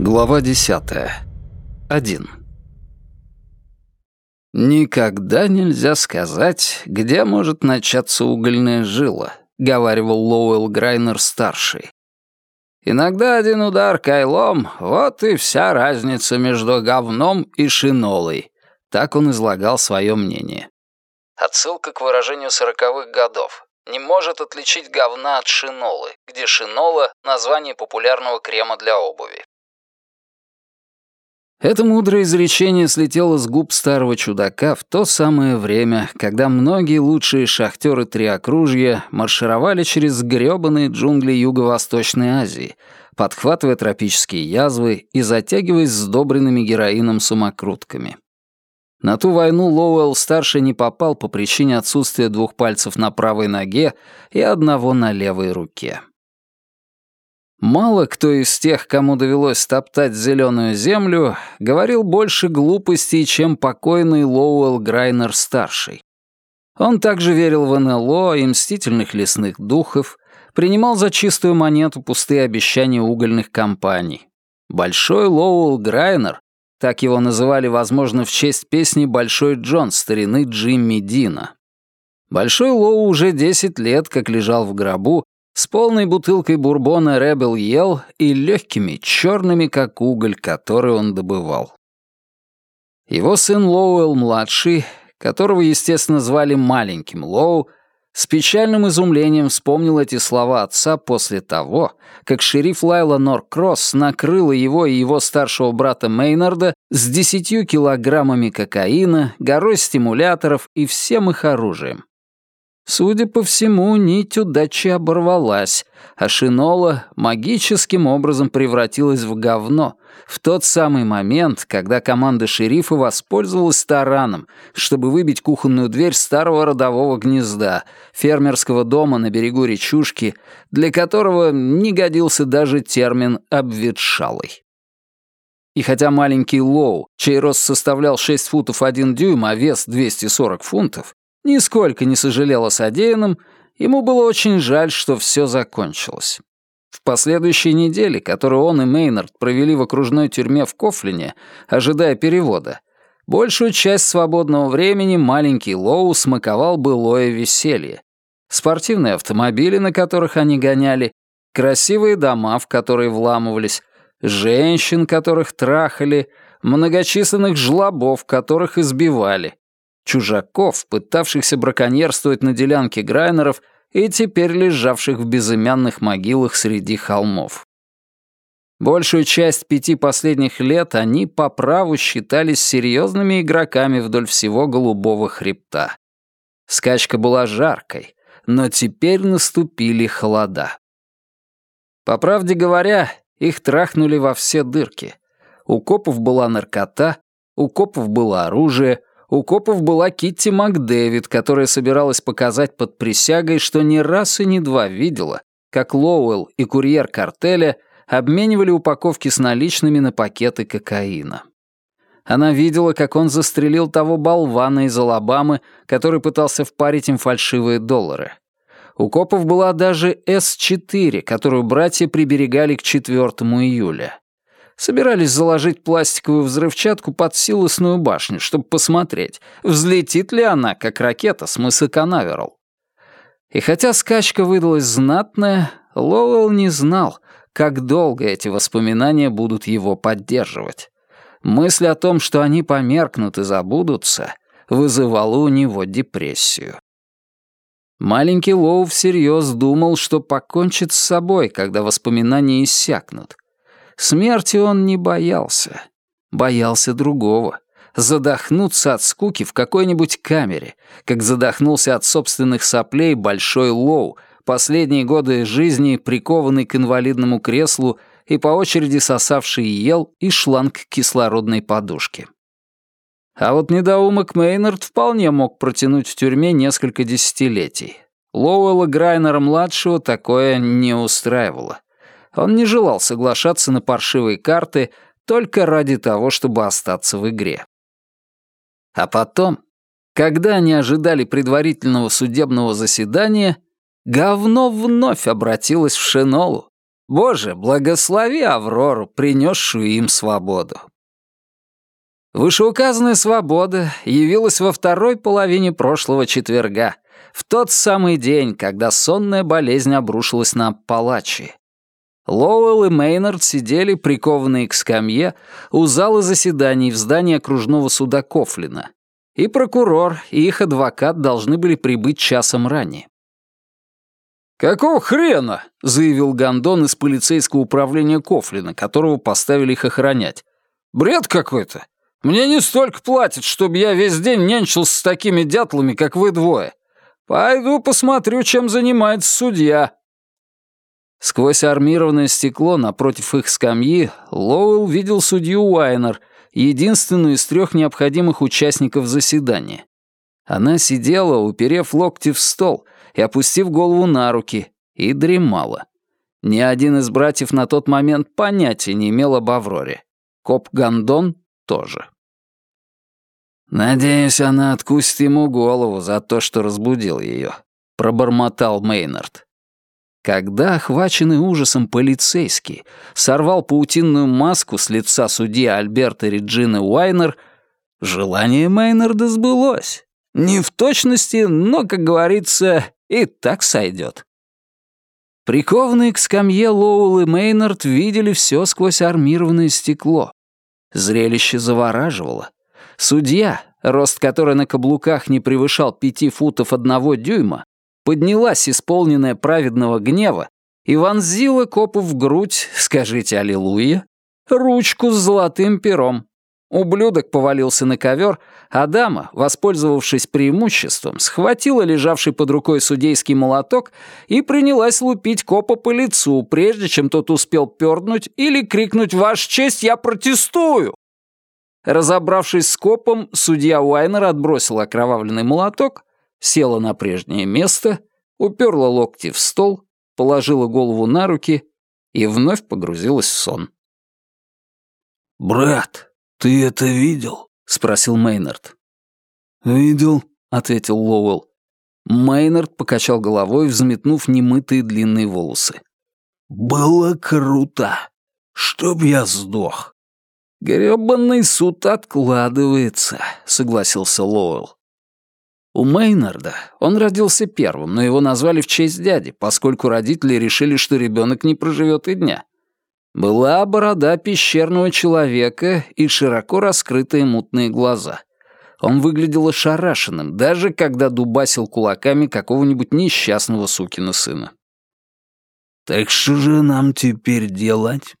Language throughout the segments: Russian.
Глава десятая. Один. «Никогда нельзя сказать, где может начаться угольная жила», — говаривал Лоуэлл Грайнер-старший. «Иногда один удар кайлом — вот и вся разница между говном и шинолой», — так он излагал свое мнение. Отсылка к выражению сороковых годов. Не может отличить говна от шинолы, где шинола — название популярного крема для обуви. Это мудрое изречение слетело с губ старого чудака в то самое время, когда многие лучшие шахтеры Триокружья маршировали через грёбаные джунгли Юго-Восточной Азии, подхватывая тропические язвы и затягиваясь сдобренными героином сумокрутками. На ту войну Лоуэлл-старший не попал по причине отсутствия двух пальцев на правой ноге и одного на левой руке. Мало кто из тех, кому довелось топтать зеленую землю, говорил больше глупостей, чем покойный Лоуэлл Грайнер-старший. Он также верил в НЛО и мстительных лесных духов, принимал за чистую монету пустые обещания угольных компаний. Большой Лоуэлл Грайнер, так его называли, возможно, в честь песни «Большой Джон» старины Джимми Дина. Большой Лоу уже 10 лет как лежал в гробу, с полной бутылкой бурбона Ребел ел и легкими, черными, как уголь, который он добывал. Его сын Лоуэлл-младший, которого, естественно, звали маленьким Лоу, с печальным изумлением вспомнил эти слова отца после того, как шериф Лайла Норкросс накрыла его и его старшего брата Мейнарда с десятью килограммами кокаина, горой стимуляторов и всем их оружием. Судя по всему, нить удачи оборвалась, а Шинола магическим образом превратилась в говно в тот самый момент, когда команда шерифа воспользовалась тараном, чтобы выбить кухонную дверь старого родового гнезда, фермерского дома на берегу речушки, для которого не годился даже термин «обветшалый». И хотя маленький Лоу, чей рост составлял 6 футов 1 дюйм, а вес 240 фунтов, нисколько не сожалел о содеянном, ему было очень жаль, что все закончилось. В последующие недели, которые он и Мейнард провели в окружной тюрьме в Кофлине, ожидая перевода, большую часть свободного времени маленький Лоу смаковал былое веселье. Спортивные автомобили, на которых они гоняли, красивые дома, в которые вламывались, женщин, которых трахали, многочисленных жлобов, которых избивали, чужаков, пытавшихся браконьерствовать на делянке Грайнеров и теперь лежавших в безымянных могилах среди холмов. Большую часть пяти последних лет они по праву считались серьезными игроками вдоль всего голубого хребта. Скачка была жаркой, но теперь наступили холода. По правде говоря, их трахнули во все дырки. У копов была наркота, у копов было оружие, у копов была Китти МакДэвид, которая собиралась показать под присягой, что ни раз и ни два видела, как Лоуэлл и курьер картеля обменивали упаковки с наличными на пакеты кокаина. Она видела, как он застрелил того болвана из Алабамы, который пытался впарить им фальшивые доллары. У копов была даже С-4, которую братья приберегали к 4 июля собирались заложить пластиковую взрывчатку под силосную башню, чтобы посмотреть, взлетит ли она, как ракета с мыса Канаверал. И хотя скачка выдалась знатная, Лоуэлл не знал, как долго эти воспоминания будут его поддерживать. Мысль о том, что они померкнут и забудутся, вызывала у него депрессию. Маленький Лоу всерьез думал, что покончит с собой, когда воспоминания иссякнут — Смерти он не боялся. Боялся другого. Задохнуться от скуки в какой-нибудь камере, как задохнулся от собственных соплей Большой Лоу, последние годы жизни прикованный к инвалидному креслу и по очереди сосавший ел и шланг кислородной подушки. А вот недоумок Мейнард вполне мог протянуть в тюрьме несколько десятилетий. Лоуэлла Грайнера-младшего такое не устраивало. Он не желал соглашаться на паршивые карты только ради того, чтобы остаться в игре. А потом, когда они ожидали предварительного судебного заседания, говно вновь обратилось в Шинолу. Боже, благослови Аврору, принесшую им свободу. Вышеуказанная свобода явилась во второй половине прошлого четверга, в тот самый день, когда сонная болезнь обрушилась на Аппалачи. Лоуэлл и Мейнард сидели, прикованные к скамье, у зала заседаний в здании окружного суда Кофлина. И прокурор, и их адвокат должны были прибыть часом ранее. «Какого хрена?» — заявил Гондон из полицейского управления Кофлина, которого поставили их охранять. «Бред какой-то. Мне не столько платят, чтобы я весь день нянчился с такими дятлами, как вы двое. Пойду посмотрю, чем занимается судья». Сквозь армированное стекло напротив их скамьи Лоуэлл видел судью Уайнер, единственную из трех необходимых участников заседания. Она сидела, уперев локти в стол и опустив голову на руки, и дремала. Ни один из братьев на тот момент понятия не имел об Авроре. Коп Гандон тоже. «Надеюсь, она откусит ему голову за то, что разбудил ее», — пробормотал Мейнард. Когда охваченный ужасом полицейский сорвал паутинную маску с лица судьи Альберта Реджины Уайнер, желание Мейнарда сбылось. Не в точности, но, как говорится, и так сойдет. Прикованные к скамье Лоуэлл и Мейнард видели все сквозь армированное стекло. Зрелище завораживало. Судья, рост которой на каблуках не превышал пяти футов одного дюйма, поднялась, исполненная праведного гнева, и вонзила копу в грудь, скажите аллилуйя, ручку с золотым пером. Ублюдок повалился на ковер, а дама, воспользовавшись преимуществом, схватила лежавший под рукой судейский молоток и принялась лупить копа по лицу, прежде чем тот успел пернуть или крикнуть «Ваша честь, я протестую!». Разобравшись с копом, судья Уайнер отбросила окровавленный молоток, села на прежнее место, уперла локти в стол, положила голову на руки и вновь погрузилась в сон. «Брат, ты это видел?» — спросил Мейнард. «Видел», — ответил Лоуэлл. Мейнард покачал головой, взметнув немытые длинные волосы. «Было круто. Чтоб я сдох». «Грёбаный суд откладывается», — согласился Лоуэлл. У Мейнарда он родился первым, но его назвали в честь дяди, поскольку родители решили, что ребенок не проживет и дня. Была борода пещерного человека и широко раскрытые мутные глаза. Он выглядел ошарашенным, даже когда дубасил кулаками какого-нибудь несчастного сукина сына. «Так что же нам теперь делать?»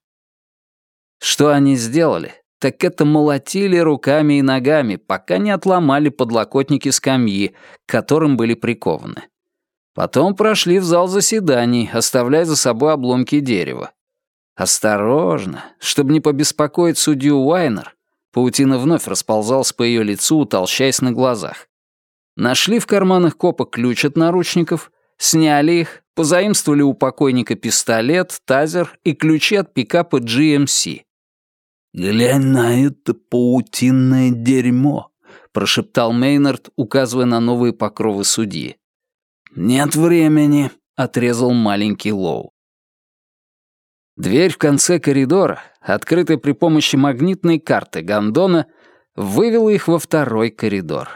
Что они сделали? Так это молотили руками и ногами, пока не отломали подлокотники скамьи, к которым были прикованы. Потом прошли в зал заседаний, оставляя за собой обломки дерева. Осторожно, чтобы не побеспокоить судью Уайнер, паутина вновь расползалась по ее лицу, утолщаясь на глазах. Нашли в карманах копа ключ от наручников, сняли их, позаимствовали у покойника пистолет, тазер и ключи от пикапа GMC — «Глянь на это паутинное дерьмо», — прошептал Мейнард, указывая на новые покровы судьи. «Нет времени», — отрезал маленький Лоу. Дверь в конце коридора, открытая при помощи магнитной карты Гондона, вывела их во второй коридор.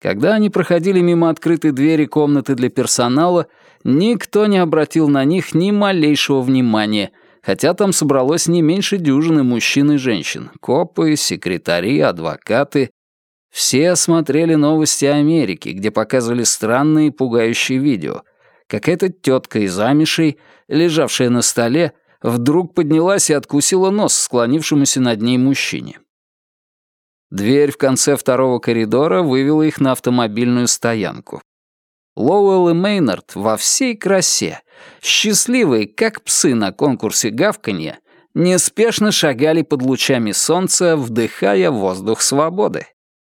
Когда они проходили мимо открытой двери комнаты для персонала, никто не обратил на них ни малейшего внимания — хотя там собралось не меньше дюжины мужчин и женщин, копы, секретари, адвокаты. Все смотрели новости Америки, где показывали странные и пугающие видео. Какая-то тетка из Амишей, лежавшая на столе, вдруг поднялась и откусила нос склонившемуся над ней мужчине. Дверь в конце второго коридора вывела их на автомобильную стоянку. Лоуэлл и Мейнард во всей красе, счастливые, как псы на конкурсе гавканья, неспешно шагали под лучами солнца, вдыхая воздух свободы.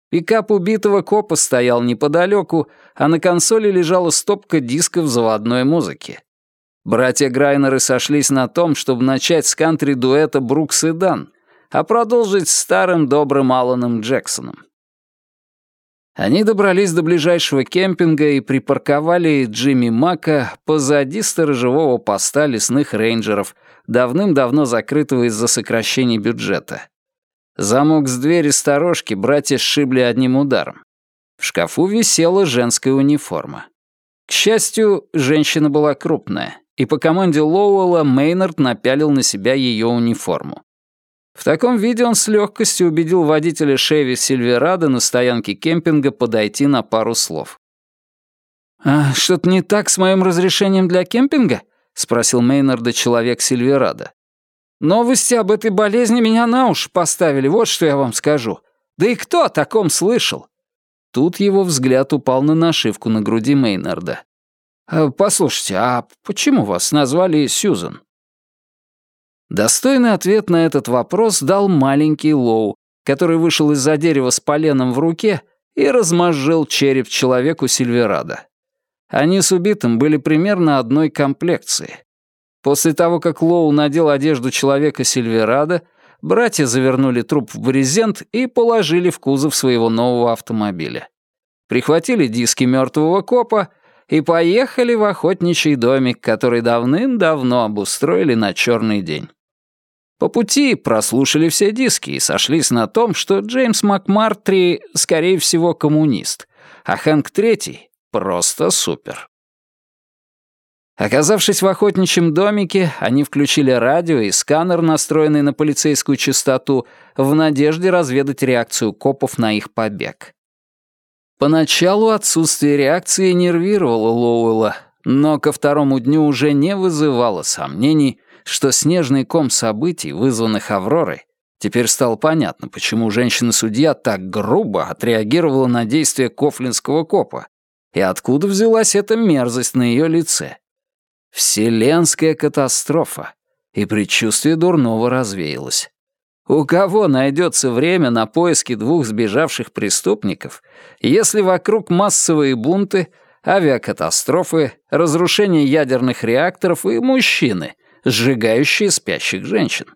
Пикап убитого копа стоял неподалеку, а на консоли лежала стопка дисков заводной музыки. Братья Грайнеры сошлись на том, чтобы начать с кантри-дуэта «Брукс и Дан», а продолжить старым добрым Аланом Джексоном. Они добрались до ближайшего кемпинга и припарковали Джимми Мака позади сторожевого поста лесных рейнджеров, давным-давно закрытого из-за сокращений бюджета. Замок с двери сторожки братья сшибли одним ударом. В шкафу висела женская униформа. К счастью, женщина была крупная, и по команде Лоуэлла Мейнард напялил на себя ее униформу. В таком виде он с легкостью убедил водителя Шеви Сильверада на стоянке кемпинга подойти на пару слов. «А что-то не так с моим разрешением для кемпинга?» — спросил Мейнарда человек Сильверада. «Новости об этой болезни меня на уши поставили, вот что я вам скажу. Да и кто о таком слышал?» Тут его взгляд упал на нашивку на груди Мейнарда. «А, «Послушайте, а почему вас назвали Сьюзан?» Достойный ответ на этот вопрос дал маленький Лоу, который вышел из-за дерева с поленом в руке и размозжил череп человеку Сильверада. Они с убитым были примерно одной комплекции. После того, как Лоу надел одежду человека Сильверада, братья завернули труп в брезент и положили в кузов своего нового автомобиля. Прихватили диски мертвого копа и поехали в охотничий домик, который давным-давно обустроили на черный день. По пути прослушали все диски и сошлись на том, что Джеймс МакМартри, скорее всего, коммунист, а Хэнк Третий — просто супер. Оказавшись в охотничьем домике, они включили радио и сканер, настроенный на полицейскую частоту, в надежде разведать реакцию копов на их побег. Поначалу отсутствие реакции нервировало Лоуэлла, но ко второму дню уже не вызывало сомнений — что снежный ком событий, вызванных Авророй, теперь стало понятно, почему женщина-судья так грубо отреагировала на действия кофлинского копа и откуда взялась эта мерзость на ее лице. Вселенская катастрофа, и предчувствие дурного развеялось. У кого найдется время на поиски двух сбежавших преступников, если вокруг массовые бунты, авиакатастрофы, разрушение ядерных реакторов и мужчины, сжигающие спящих женщин.